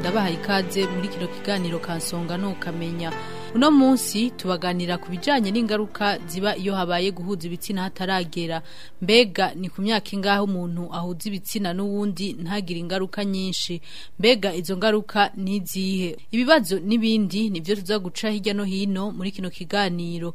ndabahaye ikaze muri kino kiganiro kansonga ntukamenya uno munsi tubaganira ku bijyanye n'ingaruka ziba iyo habaye guhuza ibitsina hataragera mbega ni ku myaka ingaho umuntu ahuza ibitsina n'uwundi ntagire ingaruka nyinshi mbega izo ngaruka n’izihe ibibazo n'ibindi nibyo tuza guca hirya no hino muri kino kiganiro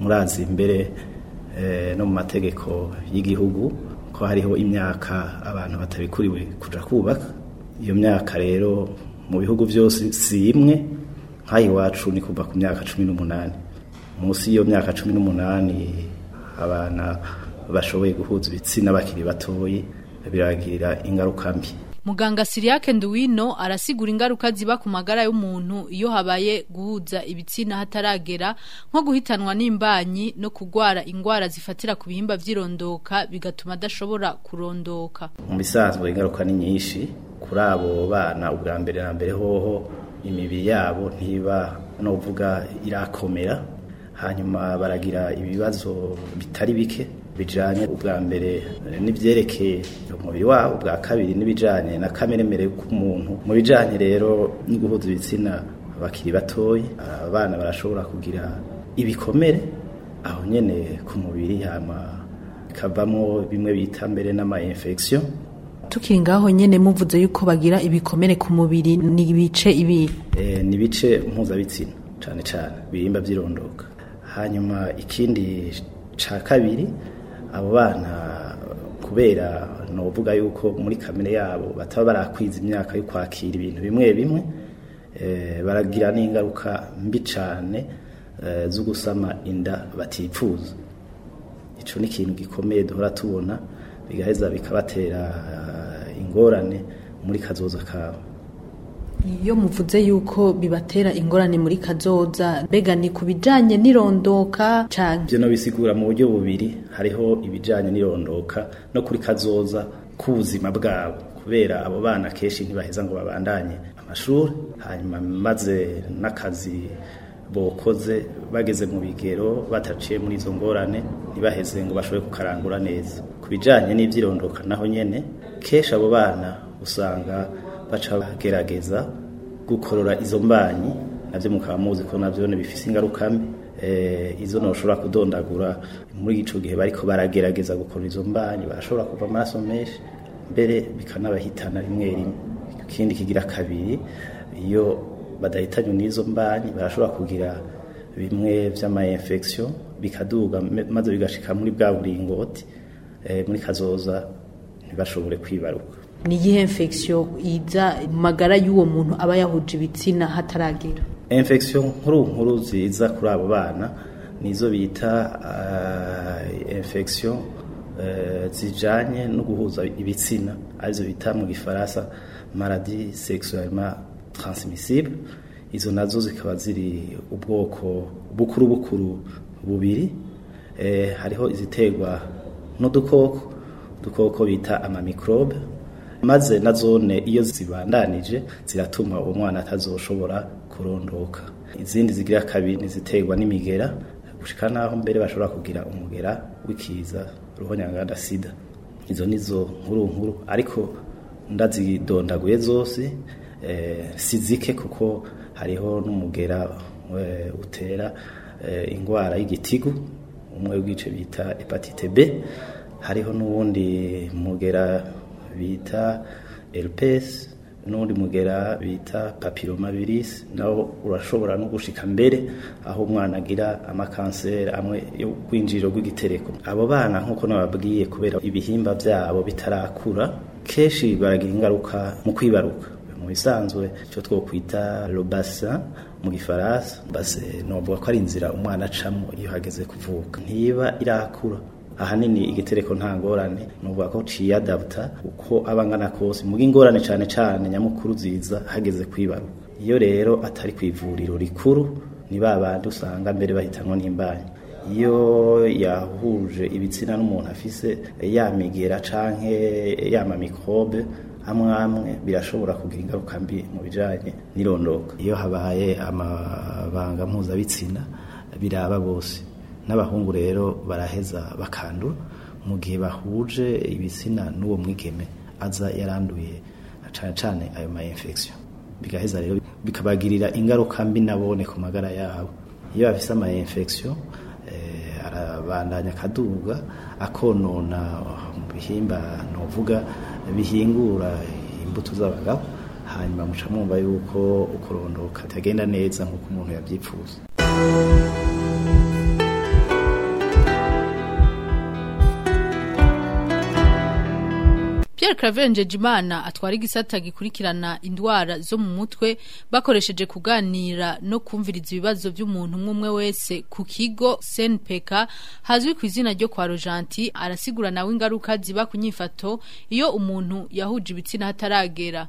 murazi imbere eh, no mu mategeko y'igihugu ko hariho imyaka abantu batabikuriwe kujya kubaka iyo myaka rero mu bihugu byose si imwe nk'aha iwacu ni kuva ku myaka cumi n'umunani munsi y'iyo myaka cumi n'umunani abana bashoboye guhuza ibitsina bakiri batoye biragirira ingaruka mbi muganga siriyake nduwino arasigura ingaruka ziba ku magara y'umuntu iyo habaye guhuza ibitsina hataragera nko guhitanwa n'imbanyi no kugwara indwara zifatira ku bihimba by'irondoka bigatuma adashobora kurondoka mu bisanzwe ingaruka ni nyinshi kuri abo bana ubwa mbere na mbere hoho imibiri yabo ntiba n'uvuga irakomera hanyuma baragira ibibazo bitari bike bijyanye ubwa mbere n'ibyerekeye umubiri wabo ubwa kabiri n'ibijyanye na kamere kameremere k'umuntu mu bijyanye rero no guhuza ibitsina abakiri batoya abana barashobora kugira ibikomere aho nyine ku mubiri yama kavamo bimwe bita mbere n'ama infection tukingaho nyine muvuze yuko bagira ibikomere ku mubiri ni bice ibi eh, ni ibice mpuzabitsina cyane cyane ibirimba by'irondoka hanyuma ikindi cya kabiri abo bana kubera novuga yuko muri kamere yabo bataba barakwiza imyaka yo kwakira ibintu bimwe bimwe eh, baragira n'ingaruka mbi cyane eh, zo gusama inda batipfuza icyo ni ikintu gikomeye duhora tubona bigaheza bikabatera eh, ingorane muri kazoza kabo iyo muvuze yuko bibatera ingorane muri kazoza mbega ni ku bijyanye n'irondoka cyane ibyo bisigura mu buryo bubiri hariho ibijyanye n'irondoka no kuri kazoza k'ubuzima bwabo kubera abo bana kenshi ntibaheza ngo babandanye amashuri hanyuma maze n'akazi bokoze bageze mu bigero bataciye muri izo ngorane ntibaheze ngo bashobore kukarangura neza ku bijyanye n'iby'irondoka naho nyine Kesha abo bana usanga baca bagerageza gukorora izo mbanyi nabyo mukaba muzi ko nabyo bifite ingaruka mbi eh, izo ntushobora kudondagura muri icyo gihe bariko baragerageza gukora izo mbanyi barashobora kuva amaraso menshi mbere bikanabahitana rimwe rimwe ikindi kigira kabiri iyo badahitanye n'izo mbanyi barashobora kugira bimwe by'ama infection bikaduga maze bigashika muri bwa buringoti Eh, muri kazoza ntibashobore kwibaruka ni iyihe infection iza magara y'uwo muntu aba yahuje ibitsina hataragera infection nkuru nkuru ziza kuri abo bana nizo bita eh, infection eh, zijyanye no guhuza ibitsina arizo bita mu gifaransa maladie sexuellement transmissible izo nazo zikaba ziri ubwoko bukuru bukuru bubiri hariho iziterwa n'udukoko dukoko bita amamikorobe maze na zone iyo zibandanije ziratuma umwana atazoshobora kurondoka izindi zigira kabiri ntiziterwa n'imigera gushika naho mbere bashobora kugira umugera w'ikiza ruhonyanganda sida izo nizo nkuru nkuru ariko ndazidondaguye zose eh, si zike kuko hariho n'umugera eh, utera eh, indwara y'igitigu umwe w'igice bita hepatite b hariho n’ubundi mugera bita erupesi n'undi mugera bita papiromavirisi nawo urashobora no gushika mbere aho umwana agira amakanseri amwe yo kwinjiriro rw'igitereko abo bana nk'uko nababwiye kubera ibihimba byabo bitarakura kenshi baragira ingaruka mu kwibaruka mu bisanzwe cyo twokwita robasa mu gifaransa base eh, novuga ko ari inzira umwana acamo iyo hageze kuvuka ntiba irakura ahanini igitereko nta ngorane ni ukuvuga ko ciyadabuta uko aba angana kose mu bw'ingorane cyane cyane nyamukuru nziza hageze kwibaruka iyo rero atari ku ivuriro rikuru ni ba bandi usanga mbere bahitanwa n'imbanyi iyo yahuje ibitsina n'umuntu afise yamigera canke yama mikrobe amwe amwe birashobora kugira ingaruka mbi mu bijanye’ n'irondoka iyo habaye amabanga mpuzabitsina biraba bose n'abahungu rero baraheza bakandura mu gihe bahuje ibitsina n'uwo mwigeme aza yaranduye cyane cyane ayo ma infection bigaheza rero bikabagirira ingaruka mbi nabone ku magara yabo iyo bafise ama infection eh, arabandanya akaduga akonona mu bihimba ntuvuga bihingura imbuto z'abagabo hanyuma muca yuko ukurondoka atagenda neza nk'uko umuntu yabyifuza Claver Njejimana atwara igisata gikurikirana indwara zo mu mutwe bakoresheje kuganira no kumviriza ibibazo by'umuntu umwe wese ku kigo CNPK hazwi ku izina ryo kwa Rojanti arasigura nawe ingaruka ziba ku iyo umuntu yahuje ibitsina hataragera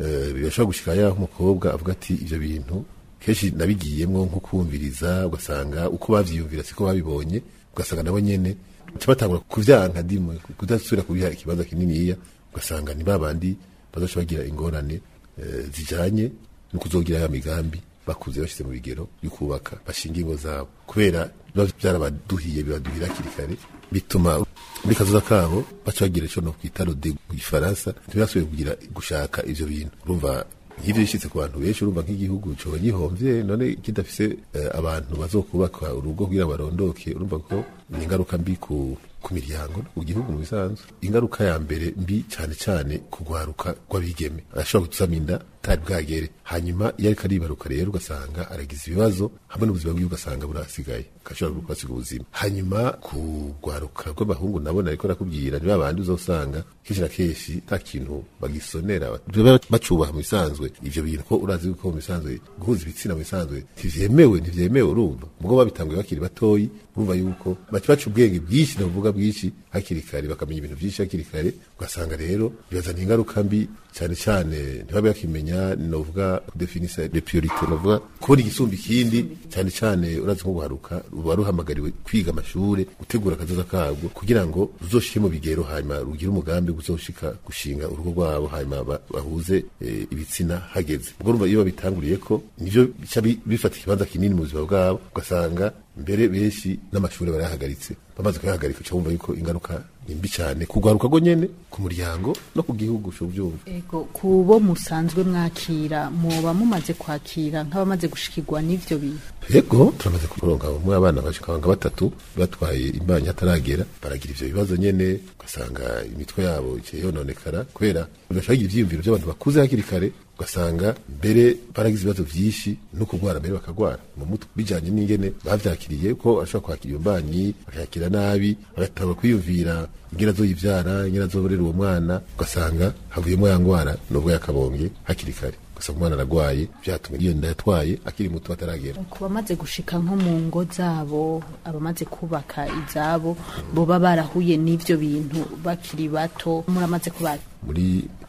eh, bibashobora gushyikaya umukobwa avuga ati ibyo bintu kenshi nabigiyemo nko kumviriza ugasanga uko babyiyumvira siko babibonye ugasanga nabo nyene batangura kuvyanka dimwe kudasubira kubiha ikibanza kininiya ugasanga ni babandi bazaca bagira ingorane eh, zijyanye no kuzogira ya migambi bakuze bashize mu bigero yo kubaka bashinga ingo zabo kubera biba byarabaduhiye bibaduhira hakiri kare bituma muri kazoza kabo baca bagira ico no kwita rodego mu gifaransa ntibasubiye kugira gushaka ivyo bintu urumva nk'ibyo yishyize ku bantu benshi urumva nk'igihugu cyoba gihombye none kidafise eh, abantu bazokubaka urugo kugira barondoke urumva ko ni ingaruka mbi ku miryango no ku gihugu mu bisanzwe ingaruka ya mbere mbi cyane cyane kugwaruka rw'abigeme arashobora gutuzamo inda atari bwagere hanyuma iyo ariko aribaruka rero ugasanga aragize ibibazo hamwe n'ubuzima bwiwe ugasanga burasigaye agashobora gusiga ubuzima hanyuma kugwaruka rw'abahungu nabona ariko arakubwira ni babandi usanga kenshi na kenshi nta kintu bagisonera bacubaha mu bisanzwe ibyo bintu ko urazi ko mu bisanzwe guhuza ibitsina mu bisanzwe ntibyemewe ntibyemewe urumva ubwo babitanguye bakiri batoyi urumva yuko baca baca ubwenge bwinshi ndavuga bwinshi hakiri kare bakamenya ibintu byinshi hakiri kare ugasanga rero bibazanira ingaruka mbi cyane cyane ntibabe bakimenya kudefinisa de priorite kubona igisumba ikindi cyane cyane urazi nko guharuka ruba ruhamagariwe kwiga amashuri gutegura akazaza kabwo kugira ngo ruzoshike mu bigero hanyuma rugire umugambi uzoshika gushinga urugo rwabo hanyuma bahuze eh, ibitsina hageze ubwo urumva iyo babitanguriye ko nivyo bica bifata ikibanza kinini mu buzima bwabo ugasanga mbere benshi n'amashuri barahagaritse bamaze kuyahagarika uca wumva yuko ingaruka ni mbi cyane kugaruka go nyene ku muryango no ku gihugu uca ubyumva ego ku bo musanzwe mwakira muba mumaze kwakira nk'abamaze gushikirwa n'ivyo bintu ego turamaze kuronga bamwe abana bashika banga batatu batwaye imbanya ataragera baragira ibyo bibazo nyene ugasanga imitwe yabo ikiye yononekara kubera bagashaka ivyiyumviro by'abantu bakuze hakiri kare ugasanga mbere baragize ibibazo byinshi no kurwara mbere bakarwara mu mutwe bijyanye n'ingene babyakiriye ko ashobora kwakira iyo mbanyi bakayakira nabi bagatabura kwiyumvira ingene y’ibyara ingene azoborera uwo mwana ugasanga havuyemo ya ndwara n'ubwo yakabombye hakiri kare gusa umwana ararwaye byatumye iyo yatwaye akiri muto ataragera ku bamaze gushika nko mu ngo zabo abamaze kubaka izabo boba barahuye n'ivyo bintu bakiri bato muramaze kubaka muri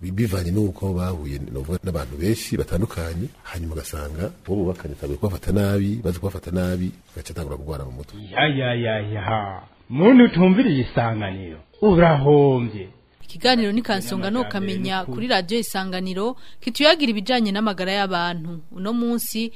bivanye n'uko bahuye n'abantu benshi batandukanye hanyuma ugasanga uwo bubakanye atangiye kubafata nabi bazi kubafata nabi agaca atangura kurwara mu mutwe muntu utumviriye isanganiro urahombye ikiganiro ni kansonga ntukamenya kuri radio isanganiro kituyagira ibijyanye n'amagara y'abantu uno munsi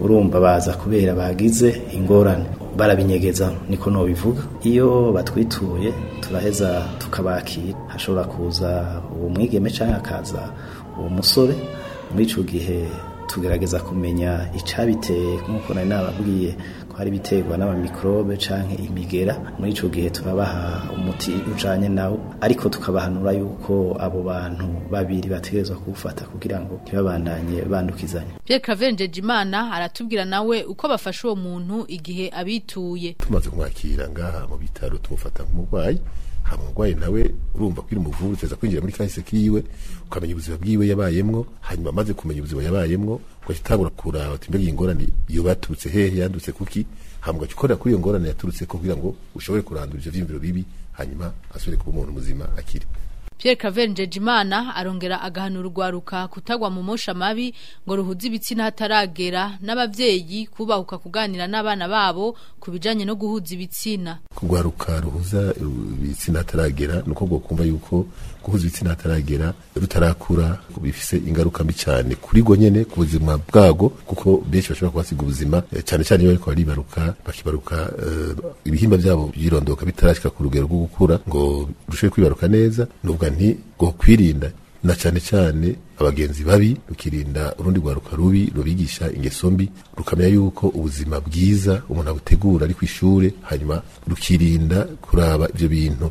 urumva baza kubera bagize ingorane barabinyegeza niko nobivuga iyo batwituye turaheza tukabakira hashobora kuza uwo mwigeme cyangwa hakaza uwo musore muri icyo gihe tugerageza kumenya icyabiteye nk'uko nari nababwiye ko hari ibiterwa n'amamikorobe cyangwa imigera muri icyo gihe turabaha umuti ujyanye nawo ariko tukabahanura yuko abo bantu babiri bategerezwa kuwufata kugira ngo ntibabandanye bandukizanya Pierre Claver imana aratubwira nawe uko bafasha uwo muntu igihe abituye tumaze kumwakira ngaha mu bitaro tumufata nk'umurwayi haba umurwayi nawe urumva ko iri muvura uteza kwinjira muri kahise kiwe ukamenya ubuzima bwiwe yabayemwo hanyuma amaze kumenya ubuzima yabayemo ugahita utangura kuraba ati mbega iyi ngorane yaturutse hehe yandutse kuki hama ugahita ukorera kuri iyo ngorane yaturutse kugira ngo ushobore kurandura ibyo vyiyumviro bibi hanyuma asubire kuba umuntu muzima akiri Pierre Claver Njejimana arongera agahanura urwaruka kutagwa mu mosha mabi ngo ruhuze ibitsina hataragera n'abavyeyi kubahuka kuganira n'abana babo kubijanye no guhuza ibitsina. Kugwaruka ruhuza ibitsina hataragera nuko bwo kumva yuko guhuza ibitsina hataragera rutarakura bifise ingaruka mbi cyane kuri go nyene ku buzima bwago kuko benshi bashobora kubasiga ubuzima eh, cyane cyane bariko baribaruka bakibaruka uh, ibihimba byabo byirondoka bitarashika ku rugero rwo gukura ngo rushobe kwibaruka neza nubwo nti bwo kwirinda na cyane cyane abagenzi babi rukirinda urundi rwaruka rubi rubigisha ingeso mbi rukamenya yuko ubuzima bwiza umuntu abutegura ari ku ishuri hanyuma rukirinda kuraba ibyo bintu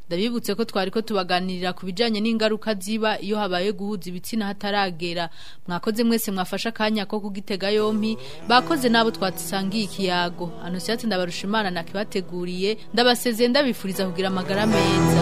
ndabibutse ko twari ko tubaganirira ku bijyanye n'ingaruka ziba iyo habaye guhuza ibitsina hataragera mwakoze mwese mwafasha akanya ko kugitega yompi bakoze nabo twatisangiye ikiyago anosiate ndabarusha imana nakibateguriye ndabasezeye ndabifuriza kugira amagara meza